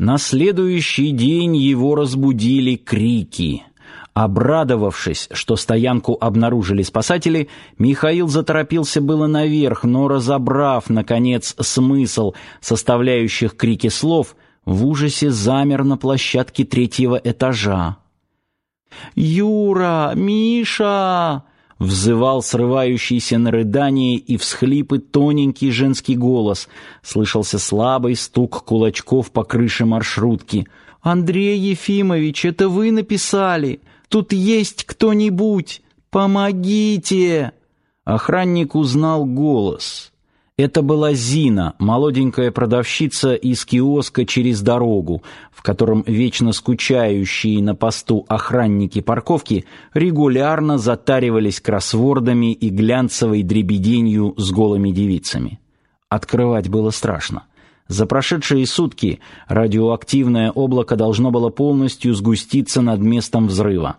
На следующий день его разбудили крики. Обрадовавшись, что стоянку обнаружили спасатели, Михаил заторопился было наверх, но разобрав наконец смысл составляющих крики слов, в ужасе замер на площадке третьего этажа. «Юра! Миша!» Взывал срывающийся на рыдание и всхлипы тоненький женский голос. Слышался слабый стук кулачков по крыше маршрутки. «Андрей Ефимович, это вы написали? Тут есть кто-нибудь? Помогите!» Охранник узнал голос. Это была Зина, молоденькая продавщица из киоска через дорогу, в котором вечно скучающие на посту охранники парковки регулярно затаривались кроссвордами и глянцевой дребеденью с голыми девицами. Открывать было страшно. За прошедшие сутки радиоактивное облако должно было полностью сгуститься над местом взрыва.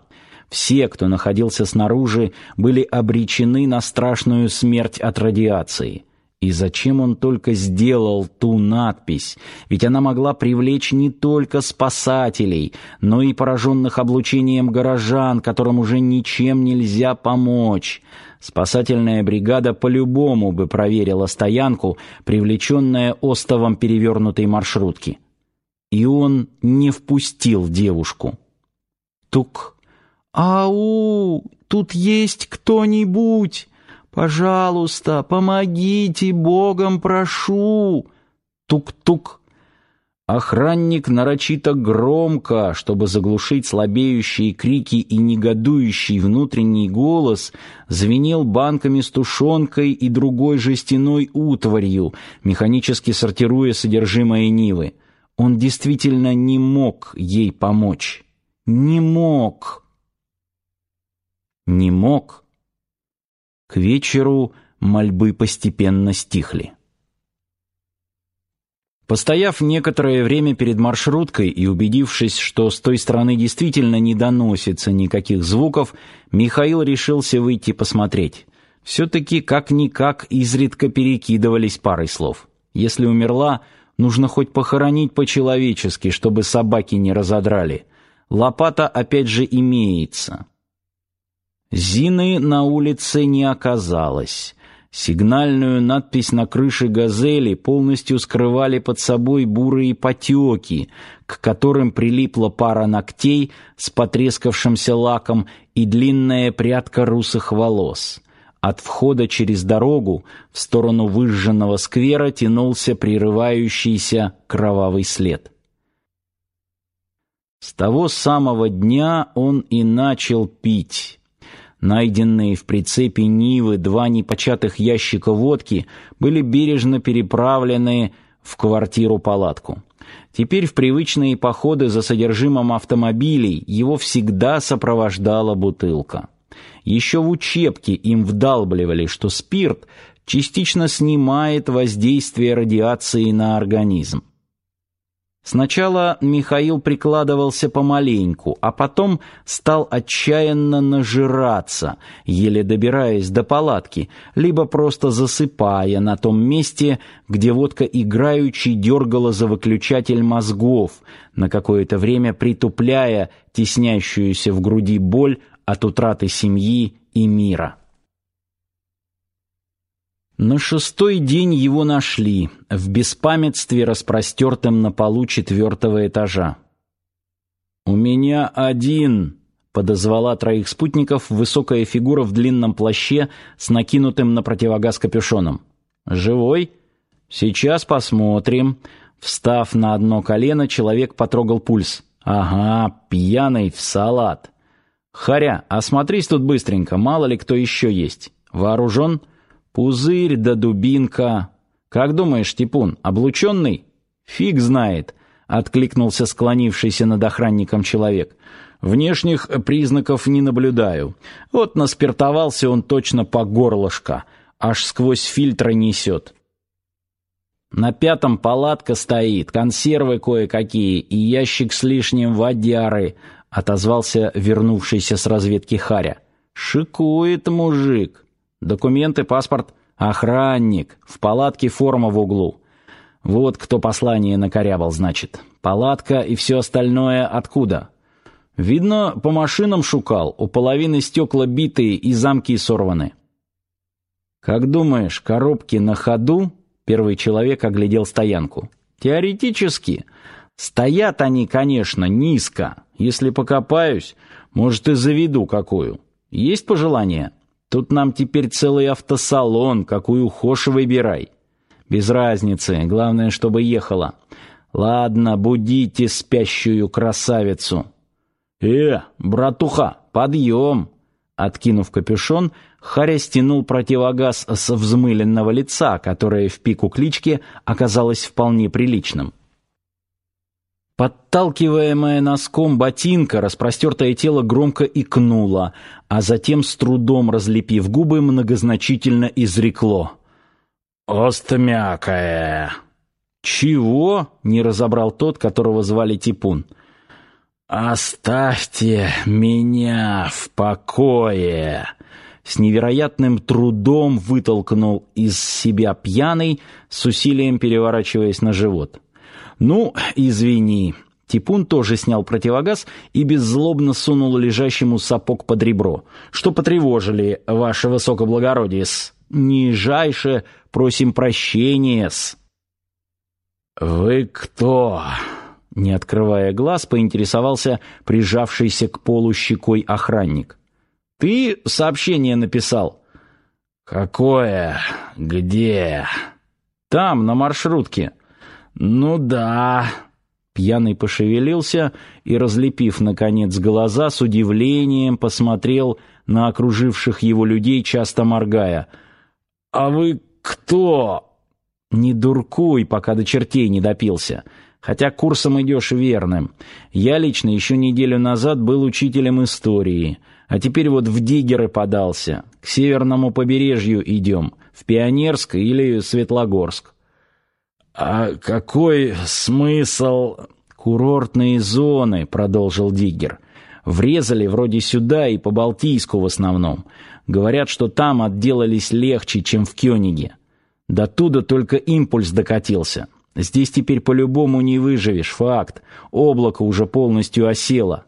Все, кто находился снаружи, были обречены на страшную смерть от радиации. И зачем он только сделал ту надпись? Ведь она могла привлечь не только спасателей, но и пораженных облучением горожан, которым уже ничем нельзя помочь. Спасательная бригада по-любому бы проверила стоянку, привлеченная остовом перевернутой маршрутки. И он не впустил девушку. Тук. «Ау! Тут есть кто-нибудь!» Пожалуйста, помогите, Богом прошу. Тук-тук. Охранник нарочито громко, чтобы заглушить слабеющие крики и негодующий внутренний голос, звенел банками с тушенкой и другой жестяной утварью, механически сортируя содержимое Нивы. Он действительно не мог ей помочь. Не мог. Не мог к вечеру мольбы постепенно стихли. Постояв некоторое время перед маршруткой и убедившись, что с той стороны действительно не доносится никаких звуков, Михаил решился выйти посмотреть. Все-таки как-никак изредка перекидывались парой слов. Если умерла, нужно хоть похоронить по-человечески, чтобы собаки не разодрали. Лопата опять же имеется. Зины на улице не оказалось. Сигнальную надпись на крыше «Газели» полностью скрывали под собой бурые потеки, к которым прилипла пара ногтей с потрескавшимся лаком и длинная прядка русых волос. От входа через дорогу в сторону выжженного сквера тянулся прерывающийся кровавый след. С того самого дня он и начал пить. Найденные в прицепе Нивы два непочатых ящика водки были бережно переправлены в квартиру-палатку. Теперь в привычные походы за содержимым автомобилей его всегда сопровождала бутылка. Еще в учебке им вдалбливали, что спирт частично снимает воздействие радиации на организм. Сначала Михаил прикладывался помаленьку, а потом стал отчаянно нажираться, еле добираясь до палатки, либо просто засыпая на том месте, где водка играючи дергала за выключатель мозгов, на какое-то время притупляя теснящуюся в груди боль от утраты семьи и мира. На шестой день его нашли, в беспамятстве распростертом на полу четвертого этажа. «У меня один», — подозвала троих спутников высокая фигура в длинном плаще с накинутым на противогаз капюшоном. «Живой? Сейчас посмотрим». Встав на одно колено, человек потрогал пульс. «Ага, пьяный в салат». «Харя, осмотрись тут быстренько, мало ли кто еще есть. Вооружен?» Пузырь да дубинка. Как думаешь, Типун, облученный? Фиг знает, откликнулся склонившийся над охранником человек. Внешних признаков не наблюдаю. Вот наспиртовался он точно по горлышко, аж сквозь фильтры несет. На пятом палатка стоит, консервы кое-какие и ящик с лишним водяры, отозвался вернувшийся с разведки Харя. Шикует мужик. Документы, паспорт, охранник, в палатке форма в углу. Вот кто послание накорябал, значит. Палатка и все остальное откуда? Видно, по машинам шукал, у половины стекла битые и замки сорваны. Как думаешь, коробки на ходу? Первый человек оглядел стоянку. Теоретически. Стоят они, конечно, низко. Если покопаюсь, может и заведу какую. Есть пожелания? Тут нам теперь целый автосалон, какую хошь выбирай. Без разницы, главное, чтобы ехала. Ладно, будите спящую красавицу. Э, братуха, подъем! Откинув капюшон, Харя стянул противогаз с взмыленного лица, которое в пику клички оказалось вполне приличным. Подталкиваемая носком ботинка, распростертое тело громко икнуло, а затем, с трудом разлепив губы, многозначительно изрекло. «Остмякая!» «Чего?» — не разобрал тот, которого звали Типун. «Оставьте меня в покое!» С невероятным трудом вытолкнул из себя пьяный, с усилием переворачиваясь на живот. «Ну, извини». Типун тоже снял противогаз и беззлобно сунул лежащему сапог под ребро. «Что потревожили, ваше высокоблагородие-с? Нижайше просим прощения-с». «Вы кто?» Не открывая глаз, поинтересовался прижавшийся к полу щекой охранник. «Ты сообщение написал?» «Какое? Где?» «Там, на маршрутке». «Ну да». Пьяный пошевелился и, разлепив, наконец, глаза, с удивлением посмотрел на окруживших его людей, часто моргая. «А вы кто?» «Не дуркуй, пока до чертей не допился. Хотя курсом идешь верным. Я лично еще неделю назад был учителем истории, а теперь вот в диггеры подался. К северному побережью идем, в Пионерск или Светлогорск». «А какой смысл...» «Курортные зоны», — продолжил Диггер. «Врезали вроде сюда и по Балтийску в основном. Говорят, что там отделались легче, чем в Кёниге. До туда только импульс докатился. Здесь теперь по-любому не выживешь, факт. Облако уже полностью осело.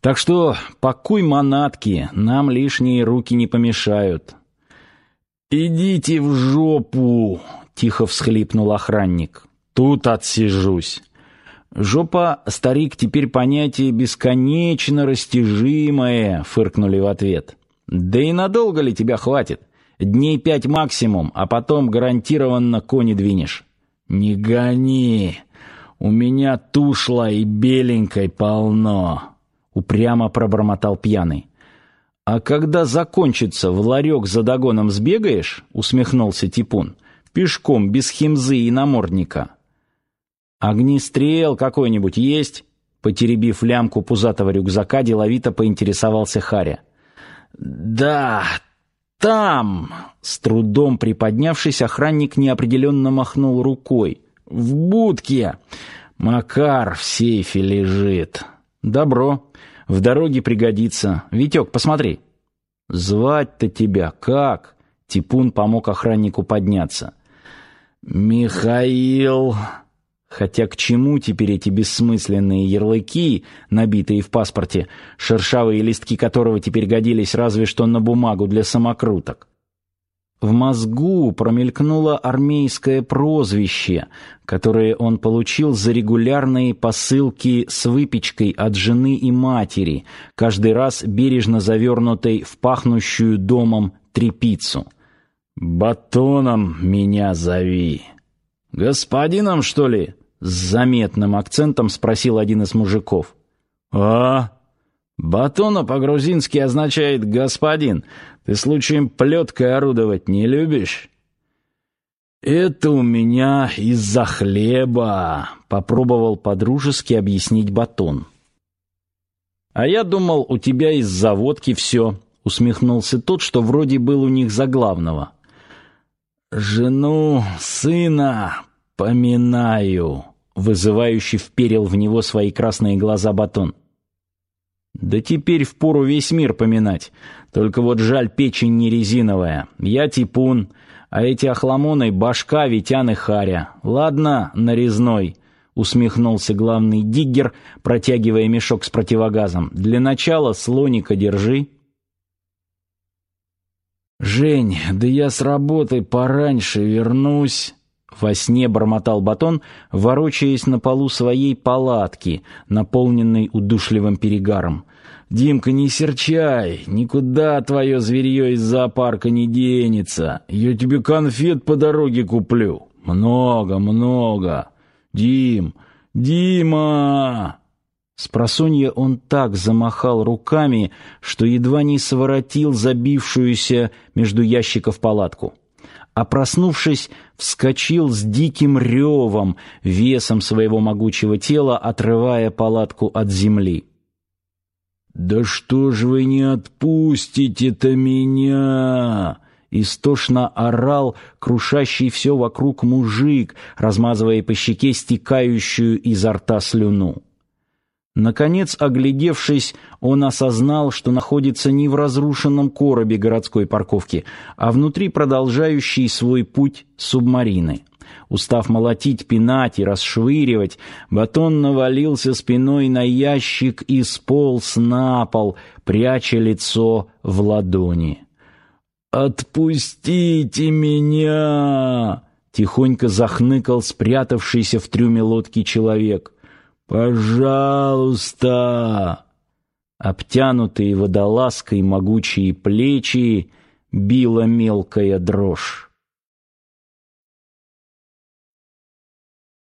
Так что пакуй манатки, нам лишние руки не помешают». «Идите в жопу!» Тихо всхлипнул охранник. Тут отсижусь. Жопа, старик, теперь понятие бесконечно растяжимое, фыркнули в ответ. Да и надолго ли тебя хватит? Дней пять максимум, а потом гарантированно кони двинешь. Не гони. У меня тушла и беленькой полно, упрямо пробормотал пьяный. А когда закончится, в ларек за догоном сбегаешь? усмехнулся Типун. Пешком, без химзы и намордника. «Огнестрел какой-нибудь есть?» Потеребив лямку пузатого рюкзака, деловито поинтересовался Харя. «Да, там!» С трудом приподнявшись, охранник неопределенно махнул рукой. «В будке! Макар в сейфе лежит. Добро. В дороге пригодится. Витек, посмотри». «Звать-то тебя как?» Типун помог охраннику подняться. «Михаил...» Хотя к чему теперь эти бессмысленные ярлыки, набитые в паспорте, шершавые листки которого теперь годились разве что на бумагу для самокруток? В мозгу промелькнуло армейское прозвище, которое он получил за регулярные посылки с выпечкой от жены и матери, каждый раз бережно завернутой в пахнущую домом тряпицу — «Батоном меня зови». «Господином, что ли?» — с заметным акцентом спросил один из мужиков. «А? Батона по-грузински означает «господин». Ты случаем плеткой орудовать не любишь?» «Это у меня из-за хлеба», — попробовал подружески объяснить Батон. «А я думал, у тебя из-за водки все», — усмехнулся тот, что вроде был у них за главного. «Жену, сына поминаю», — вызывающе вперил в него свои красные глаза батон. «Да теперь впору весь мир поминать. Только вот жаль, печень не резиновая. Я типун, А эти охламоны — башка Витян и Харя. Ладно, нарезной, — усмехнулся главный диггер, протягивая мешок с противогазом. Для начала слоника держи. «Жень, да я с работы пораньше вернусь», — во сне бормотал Батон, ворочаясь на полу своей палатки, наполненной удушливым перегаром. «Димка, не серчай, никуда твое зверье из зоопарка не денется. Я тебе конфет по дороге куплю. Много, много. Дим, Дима!» С просонья он так замахал руками, что едва не своротил забившуюся между ящиков палатку. А проснувшись, вскочил с диким ревом, весом своего могучего тела отрывая палатку от земли. «Да что ж вы не отпустите-то меня?» Истошно орал крушащий все вокруг мужик, размазывая по щеке стекающую изо рта слюну. Наконец, оглядевшись, он осознал, что находится не в разрушенном коробе городской парковки, а внутри продолжающей свой путь субмарины. Устав молотить, пинать и расшвыривать, Батон навалился спиной на ящик и сполз на пол, пряча лицо в ладони. «Отпустите меня!» — тихонько захныкал спрятавшийся в трюме лодки человек — «Пожалуйста!» Обтянутые водолазкой могучие плечи била мелкая дрожь.